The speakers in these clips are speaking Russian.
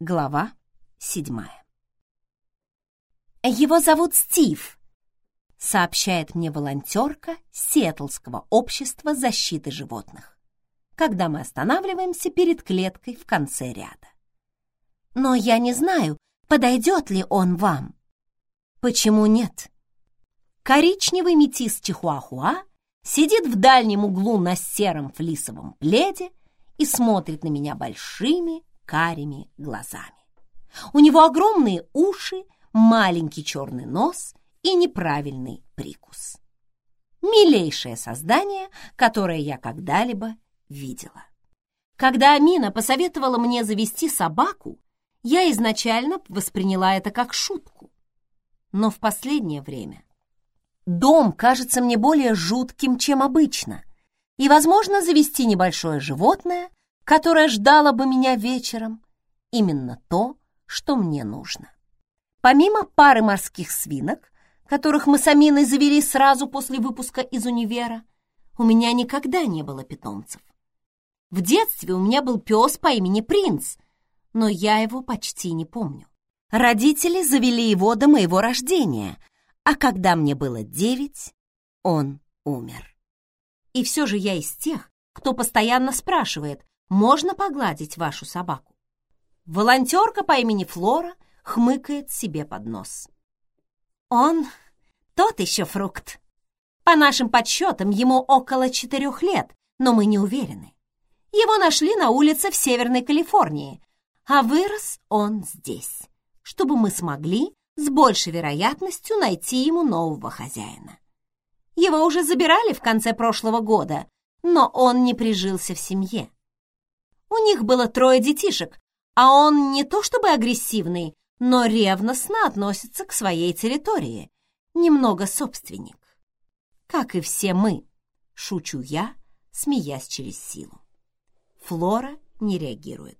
Глава седьмая. «Его зовут Стив», — сообщает мне волонтерка Сиэтлского общества защиты животных, когда мы останавливаемся перед клеткой в конце ряда. «Но я не знаю, подойдет ли он вам». «Почему нет?» Коричневый метис Чихуахуа сидит в дальнем углу на сером флисовом пледе и смотрит на меня большими карими глазами. У него огромные уши, маленький черный нос и неправильный прикус. Милейшее создание, которое я когда-либо видела. Когда Амина посоветовала мне завести собаку, я изначально восприняла это как шутку. Но в последнее время дом кажется мне более жутким, чем обычно, и, возможно, завести небольшое животное которая ждала бы меня вечером, именно то, что мне нужно. Помимо пары морских свинок, которых мы с Аминой завели сразу после выпуска из универа, у меня никогда не было питомцев. В детстве у меня был пес по имени Принц, но я его почти не помню. Родители завели его до моего рождения, а когда мне было девять, он умер. И все же я из тех, кто постоянно спрашивает, можно погладить вашу собаку?» Волонтерка по имени Флора хмыкает себе под нос. «Он тот еще фрукт. По нашим подсчетам, ему около четырех лет, но мы не уверены. Его нашли на улице в Северной Калифорнии, а вырос он здесь, чтобы мы смогли с большей вероятностью найти ему нового хозяина. Его уже забирали в конце прошлого года, но он не прижился в семье. У них было трое детишек, а он не то чтобы агрессивный, но ревностно относится к своей территории. Немного собственник. Как и все мы, шучу я, смеясь через силу. Флора не реагирует.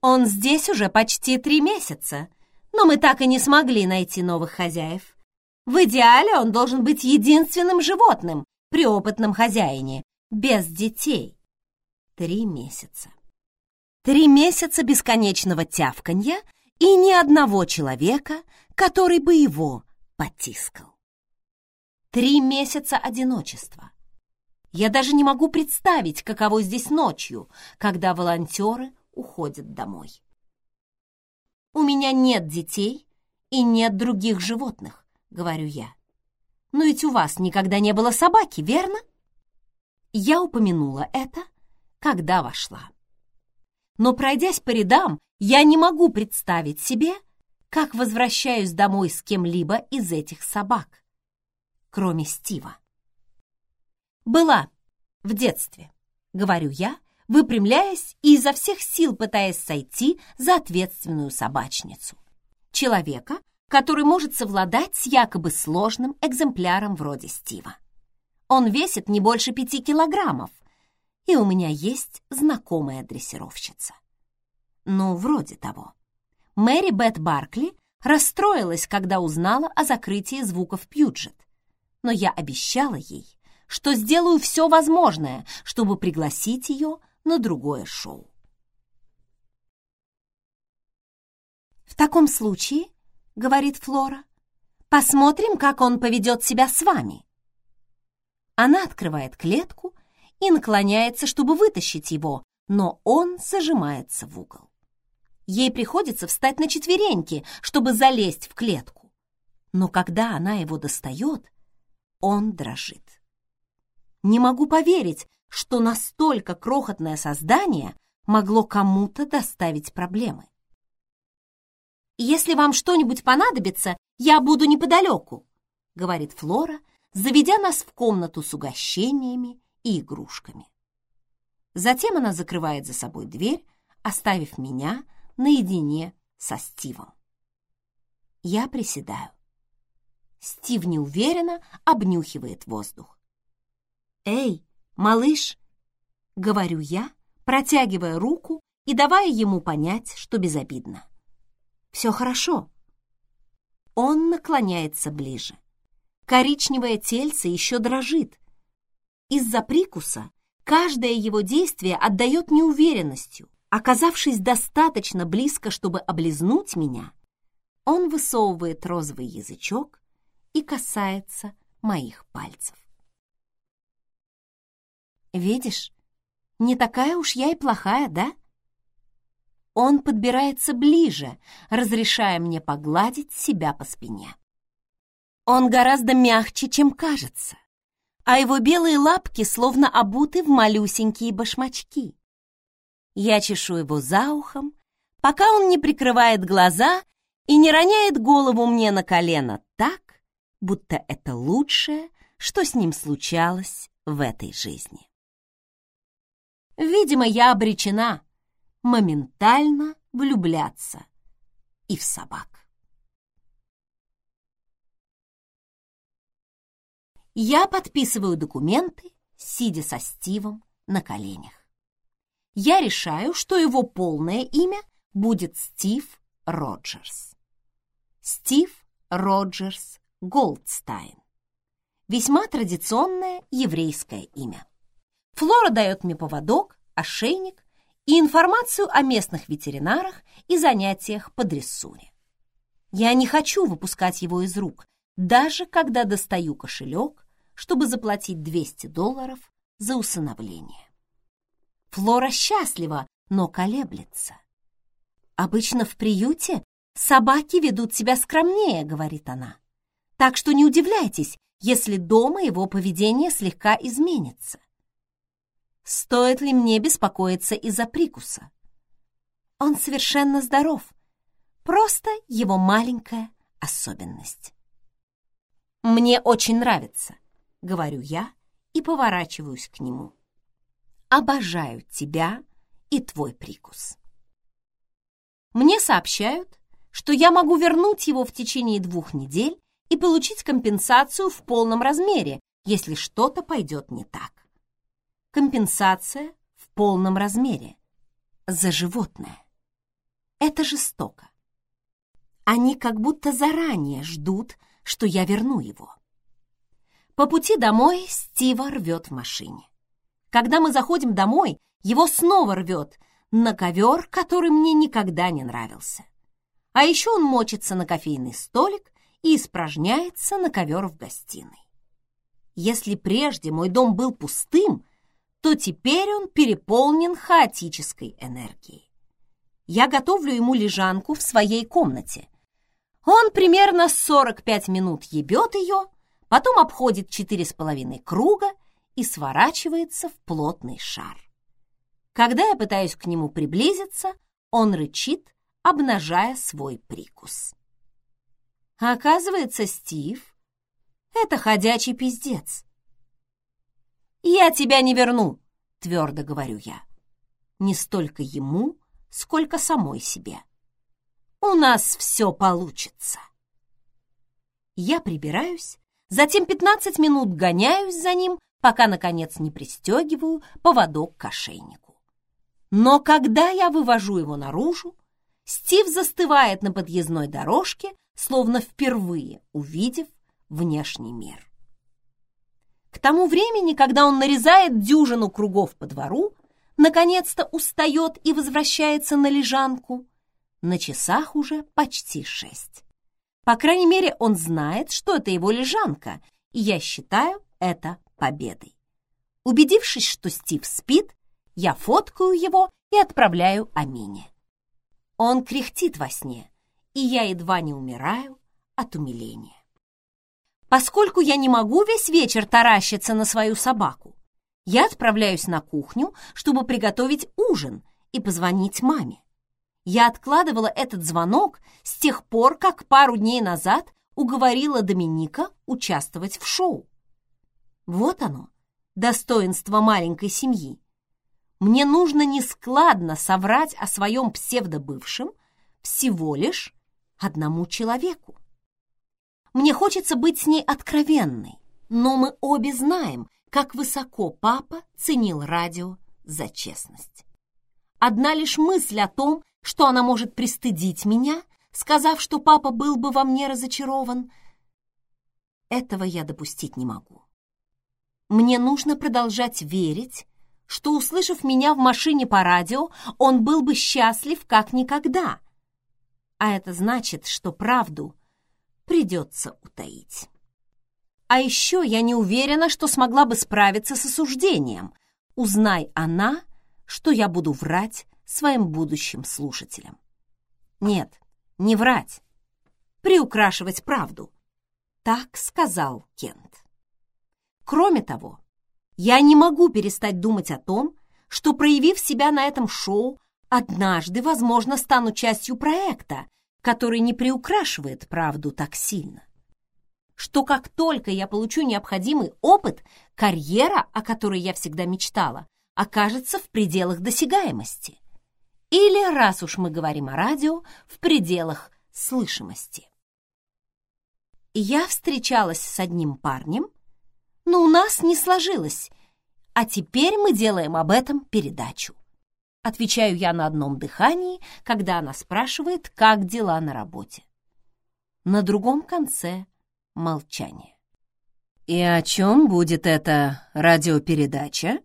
Он здесь уже почти три месяца, но мы так и не смогли найти новых хозяев. В идеале он должен быть единственным животным при опытном хозяине, без детей три месяца. Три месяца бесконечного тявканья и ни одного человека, который бы его потискал. Три месяца одиночества. Я даже не могу представить, каково здесь ночью, когда волонтеры уходят домой. «У меня нет детей и нет других животных», — говорю я. «Но ведь у вас никогда не было собаки, верно?» Я упомянула это, когда вошла. Но пройдясь по рядам, я не могу представить себе, как возвращаюсь домой с кем-либо из этих собак, кроме Стива. Была в детстве, говорю я, выпрямляясь и изо всех сил пытаясь сойти за ответственную собачницу. Человека, который может совладать с якобы сложным экземпляром вроде Стива. Он весит не больше пяти килограммов, и у меня есть знакомая дрессировщица. Ну, вроде того. Мэри Бет Баркли расстроилась, когда узнала о закрытии звуков Пьюджет, но я обещала ей, что сделаю все возможное, чтобы пригласить ее на другое шоу. «В таком случае, — говорит Флора, — посмотрим, как он поведет себя с вами». Она открывает клетку и наклоняется, чтобы вытащить его, но он зажимается в угол. Ей приходится встать на четвереньки, чтобы залезть в клетку. Но когда она его достает, он дрожит. Не могу поверить, что настолько крохотное создание могло кому-то доставить проблемы. «Если вам что-нибудь понадобится, я буду неподалеку», — говорит Флора, заведя нас в комнату с угощениями и игрушками. Затем она закрывает за собой дверь, оставив меня наедине со Стивом. Я приседаю. Стив неуверенно обнюхивает воздух. «Эй, малыш!» — говорю я, протягивая руку и давая ему понять, что безобидно. «Все хорошо». Он наклоняется ближе. Коричневое тельце еще дрожит, из-за прикуса каждое его действие отдает неуверенностью, Оказавшись достаточно близко, чтобы облизнуть меня, он высовывает розовый язычок и касается моих пальцев. Видишь, не такая уж я и плохая, да? Он подбирается ближе, разрешая мне погладить себя по спине. Он гораздо мягче, чем кажется, а его белые лапки словно обуты в малюсенькие башмачки. Я чешу его за ухом, пока он не прикрывает глаза и не роняет голову мне на колено так, будто это лучшее, что с ним случалось в этой жизни. Видимо, я обречена моментально влюбляться и в собак. Я подписываю документы, сидя со Стивом на коленях. Я решаю, что его полное имя будет Стив Роджерс. Стив Роджерс Голдстайн. Весьма традиционное еврейское имя. Флора дает мне поводок, ошейник и информацию о местных ветеринарах и занятиях по дрессуре. Я не хочу выпускать его из рук, даже когда достаю кошелек, чтобы заплатить 200 долларов за усыновление. Флора счастлива, но колеблется. «Обычно в приюте собаки ведут себя скромнее», — говорит она. «Так что не удивляйтесь, если дома его поведение слегка изменится. Стоит ли мне беспокоиться из-за прикуса? Он совершенно здоров. Просто его маленькая особенность. Мне очень нравится, говорю я и поворачиваюсь к нему. Обожаю тебя и твой прикус. Мне сообщают, что я могу вернуть его в течение двух недель и получить компенсацию в полном размере, если что-то пойдет не так. Компенсация в полном размере. За животное. Это жестоко. Они как будто заранее ждут, что я верну его. По пути домой Стива рвет в машине. Когда мы заходим домой, его снова рвет на ковер, который мне никогда не нравился. А еще он мочится на кофейный столик и испражняется на ковер в гостиной. Если прежде мой дом был пустым, то теперь он переполнен хаотической энергией. Я готовлю ему лежанку в своей комнате. Он примерно 45 минут ебет ее, потом обходит четыре с половиной круга и сворачивается в плотный шар. Когда я пытаюсь к нему приблизиться, он рычит, обнажая свой прикус. Оказывается, Стив — это ходячий пиздец. «Я тебя не верну», — твердо говорю я. Не столько ему, сколько самой себе. У нас все получится. Я прибираюсь, затем 15 минут гоняюсь за ним, пока, наконец, не пристегиваю поводок к ошейнику. Но когда я вывожу его наружу, Стив застывает на подъездной дорожке, словно впервые увидев внешний мир. К тому времени, когда он нарезает дюжину кругов по двору, наконец-то устает и возвращается на лежанку, на часах уже почти шесть. По крайней мере, он знает, что это его лежанка, и я считаю это победой. Убедившись, что Стив спит, я фоткаю его и отправляю Амине. Он кряхтит во сне, и я едва не умираю от умиления. Поскольку я не могу весь вечер таращиться на свою собаку, я отправляюсь на кухню, чтобы приготовить ужин и позвонить маме. Я откладывала этот звонок с тех пор, как пару дней назад уговорила Доминика участвовать в шоу. Вот оно, достоинство маленькой семьи. Мне нужно нескладно соврать о своем псевдобывшем всего лишь одному человеку. Мне хочется быть с ней откровенной, но мы обе знаем, как высоко папа ценил радио за честность. Одна лишь мысль о том, что она может пристыдить меня, сказав, что папа был бы во мне разочарован, этого я допустить не могу. Мне нужно продолжать верить что, услышав меня в машине по радио, он был бы счастлив как никогда. А это значит, что правду придется утаить. А еще я не уверена, что смогла бы справиться с осуждением. Узнай она, что я буду врать своим будущим слушателям. Нет, не врать, приукрашивать правду. Так сказал Кент. Кроме того, я не могу перестать думать о том, что, проявив себя на этом шоу, однажды, возможно, стану частью проекта, который не приукрашивает правду так сильно. Что как только я получу необходимый опыт, карьера, о которой я всегда мечтала, окажется в пределах досягаемости. Или, раз уж мы говорим о радио, в пределах слышимости. Я встречалась с одним парнем, но у нас не сложилось, а теперь мы делаем об этом передачу. Отвечаю я на одном дыхании, когда она спрашивает, как дела на работе. На другом конце молчание. «И о чем будет эта радиопередача?»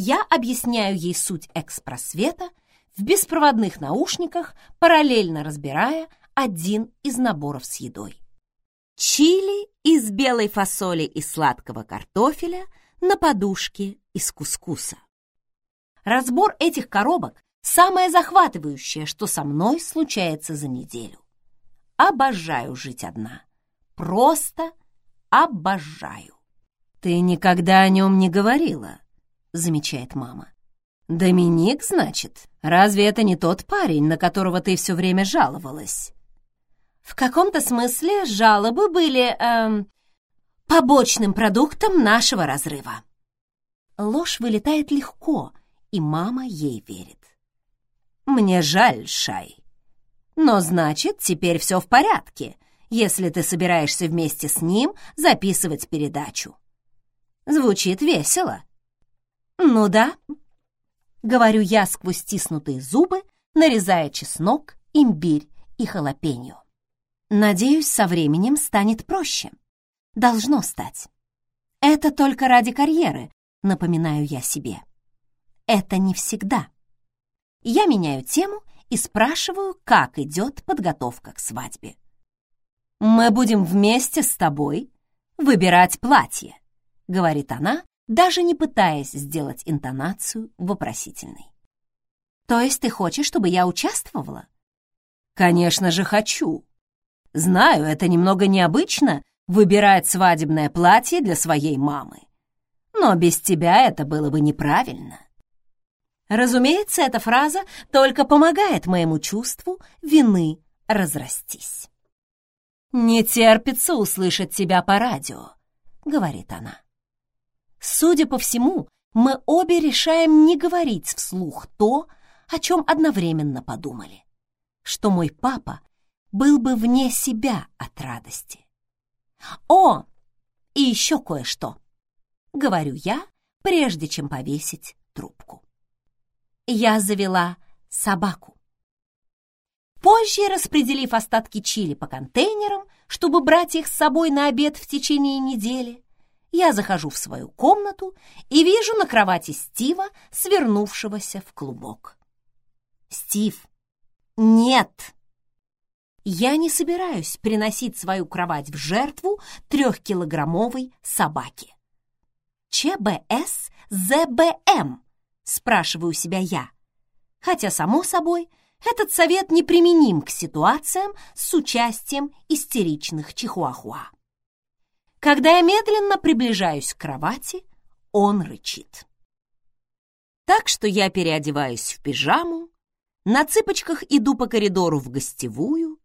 Я объясняю ей суть экспросвета в беспроводных наушниках, параллельно разбирая один из наборов с едой. Чили из белой фасоли и сладкого картофеля на подушке из кускуса. Разбор этих коробок – самое захватывающее, что со мной случается за неделю. Обожаю жить одна. Просто обожаю. «Ты никогда о нем не говорила», — замечает мама. «Доминик, значит? Разве это не тот парень, на которого ты все время жаловалась?» В каком-то смысле жалобы были эм, побочным продуктом нашего разрыва. Ложь вылетает легко, и мама ей верит. «Мне жаль, Шай. Но значит, теперь все в порядке, если ты собираешься вместе с ним записывать передачу. Звучит весело». «Ну да», — говорю я сквозь стиснутые зубы, нарезая чеснок, имбирь и халапеньо. Надеюсь, со временем станет проще. Должно стать. Это только ради карьеры, напоминаю я себе. Это не всегда. Я меняю тему и спрашиваю, как идет подготовка к свадьбе. «Мы будем вместе с тобой выбирать платье», — говорит она, даже не пытаясь сделать интонацию вопросительной. «То есть ты хочешь, чтобы я участвовала?» «Конечно же хочу», Знаю, это немного необычно выбирать свадебное платье для своей мамы. Но без тебя это было бы неправильно. Разумеется, эта фраза только помогает моему чувству вины разрастись. «Не терпится услышать тебя по радио», — говорит она. Судя по всему, мы обе решаем не говорить вслух то, о чем одновременно подумали, что мой папа был бы вне себя от радости. «О, и еще кое-что!» — говорю я, прежде чем повесить трубку. Я завела собаку. Позже, распределив остатки чили по контейнерам, чтобы брать их с собой на обед в течение недели, я захожу в свою комнату и вижу на кровати Стива, свернувшегося в клубок. «Стив, нет!» Я не собираюсь приносить свою кровать в жертву трехкилограммовой собаке. ЧБС ЗБМ, спрашиваю себя я. Хотя, само собой, этот совет неприменим к ситуациям с участием истеричных чихуахуа. Когда я медленно приближаюсь к кровати, он рычит. Так что я переодеваюсь в пижаму, на цыпочках иду по коридору в гостевую,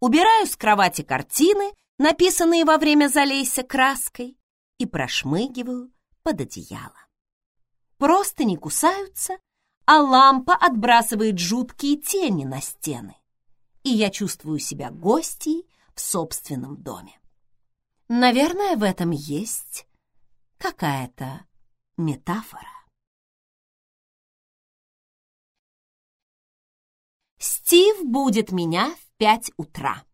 убираю с кровати картины, написанные во время залейся краской, и прошмыгиваю под одеяло. Просто не кусаются, а лампа отбрасывает жуткие тени на стены, и я чувствую себя гостьей в собственном доме. Наверное, в этом есть какая-то метафора. Стив будет меня пять утра,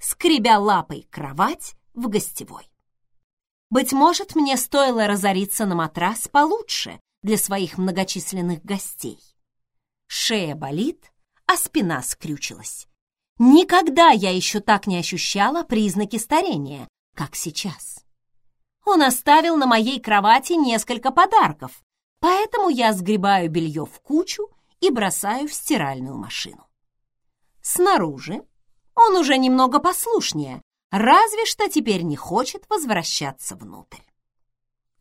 скребя лапой кровать в гостевой. Быть может, мне стоило разориться на матрас получше для своих многочисленных гостей. Шея болит, а спина скрючилась. Никогда я еще так не ощущала признаки старения, как сейчас. Он оставил на моей кровати несколько подарков, поэтому я сгребаю белье в кучу и бросаю в стиральную машину. Снаружи он уже немного послушнее, разве что теперь не хочет возвращаться внутрь.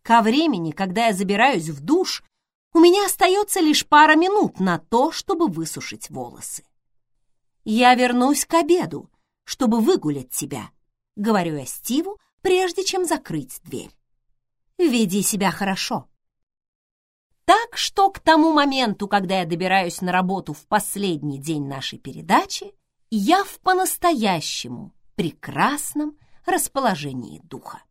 Ко времени, когда я забираюсь в душ, у меня остается лишь пара минут на то, чтобы высушить волосы. «Я вернусь к обеду, чтобы выгулять тебя», — говорю я Стиву, прежде чем закрыть дверь. «Веди себя хорошо». Так что к тому моменту, когда я добираюсь на работу в последний день нашей передачи, я в по-настоящему прекрасном расположении духа.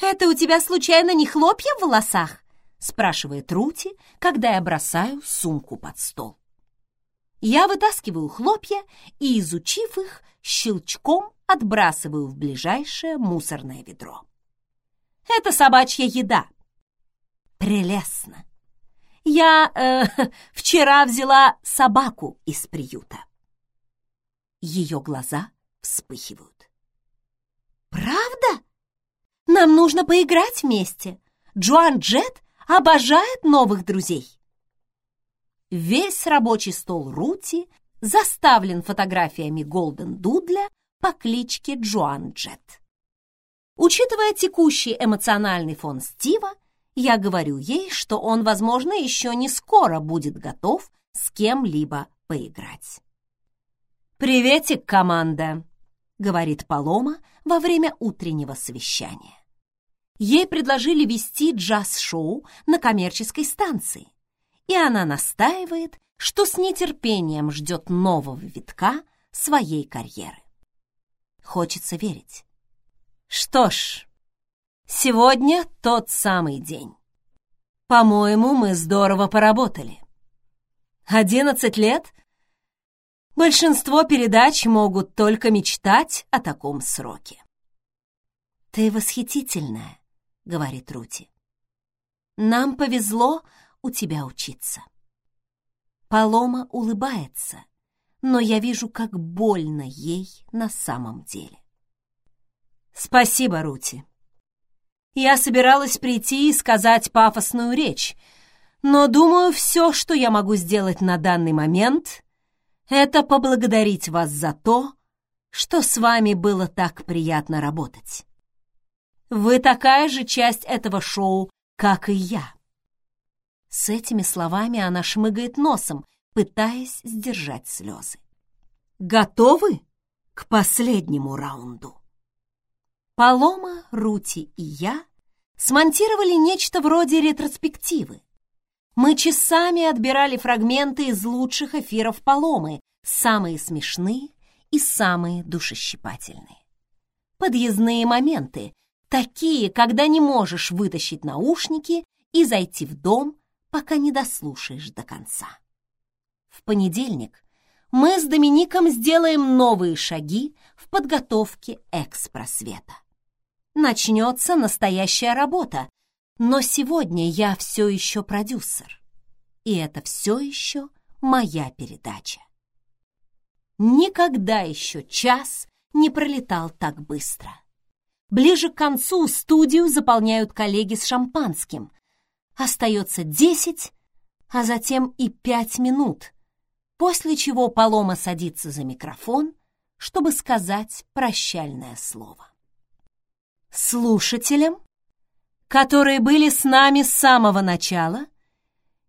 «Это у тебя случайно не хлопья в волосах?» спрашивает Рути, когда я бросаю сумку под стол. Я вытаскиваю хлопья и, изучив их, щелчком отбрасываю в ближайшее мусорное ведро. Это собачья еда. Прелестно. Я э, вчера взяла собаку из приюта. Ее глаза вспыхивают. Правда? Нам нужно поиграть вместе. Джоан Джет обожает новых друзей. Весь рабочий стол Рути заставлен фотографиями Голден Дудля по кличке Джоан Джет. Учитывая текущий эмоциональный фон Стива, я говорю ей, что он, возможно, еще не скоро будет готов с кем-либо поиграть. «Приветик, команда!» — говорит Палома во время утреннего совещания. Ей предложили вести джаз-шоу на коммерческой станции, и она настаивает, что с нетерпением ждет нового витка своей карьеры. Хочется верить. Что ж, сегодня тот самый день. По-моему, мы здорово поработали. Одиннадцать лет? Большинство передач могут только мечтать о таком сроке. Ты восхитительная, — говорит Рути. «Нам повезло у тебя учиться». Палома улыбается, но я вижу, как больно ей на самом деле. «Спасибо, Рути. Я собиралась прийти и сказать пафосную речь, но думаю, все, что я могу сделать на данный момент, это поблагодарить вас за то, что с вами было так приятно работать. Вы такая же часть этого шоу, как и я. С этими словами она шмыгает носом, пытаясь сдержать слезы. Готовы к последнему раунду? Палома, Рути и я смонтировали нечто вроде ретроспективы. Мы часами отбирали фрагменты из лучших эфиров Паломы, самые смешные и самые душещипательные. Подъездные моменты, Такие, когда не можешь вытащить наушники и зайти в дом, пока не дослушаешь до конца. В понедельник мы с Домиником сделаем новые шаги в подготовке экспросвета. Начнется настоящая работа, но сегодня я все еще продюсер. И это все еще моя передача. Никогда еще час не пролетал так быстро. Ближе к концу студию заполняют коллеги с шампанским. Остается десять, а затем и пять минут, после чего Палома садится за микрофон, чтобы сказать прощальное слово. Слушателям, которые были с нами с самого начала,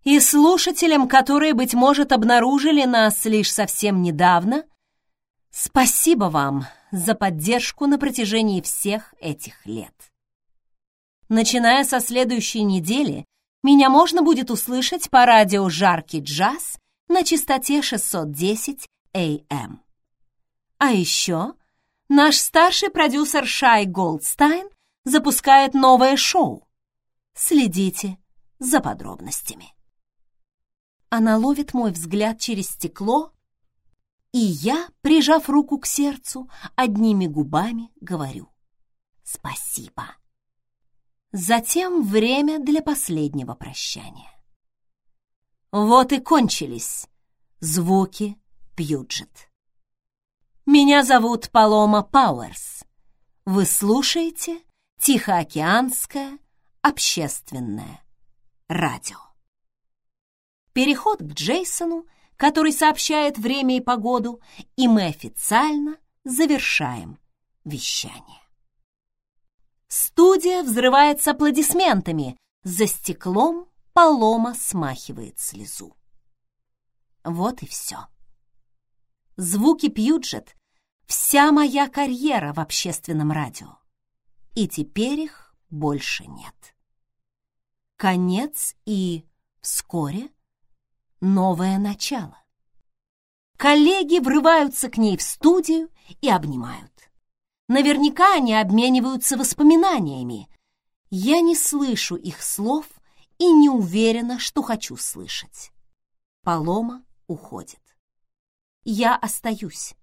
и слушателям, которые, быть может, обнаружили нас лишь совсем недавно, спасибо вам за поддержку на протяжении всех этих лет. Начиная со следующей недели, меня можно будет услышать по радио «Жаркий джаз» на частоте 610 AM. А еще наш старший продюсер Шай Голдстайн запускает новое шоу. Следите за подробностями. Она ловит мой взгляд через стекло и я, прижав руку к сердцу, одними губами говорю «Спасибо». Затем время для последнего прощания. Вот и кончились звуки Пьюджет. Меня зовут Палома Пауэрс. Вы слушаете Тихоокеанское общественное радио. Переход к Джейсону, который сообщает время и погоду, и мы официально завершаем вещание. Студия взрывается аплодисментами. За стеклом Палома смахивает слезу. Вот и все. Звуки Пьюджет — вся моя карьера в общественном радио. И теперь их больше нет. Конец и вскоре новое начало. Коллеги врываются к ней в студию и обнимают. Наверняка они обмениваются воспоминаниями. Я не слышу их слов и не уверена, что хочу слышать. Полома уходит. Я остаюсь.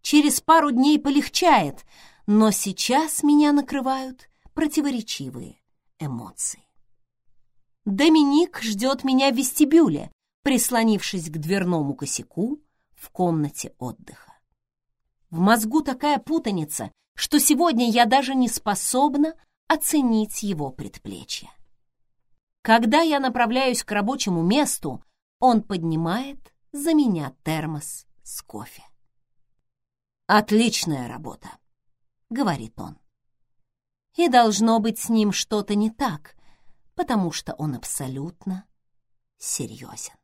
Через пару дней полегчает, но сейчас меня накрывают противоречивые эмоции. Доминик ждет меня в вестибюле, прислонившись к дверному косяку в комнате отдыха. В мозгу такая путаница, что сегодня я даже не способна оценить его предплечье. Когда я направляюсь к рабочему месту, он поднимает за меня термос с кофе. «Отличная работа», — говорит он. И должно быть с ним что-то не так, потому что он абсолютно серьезен.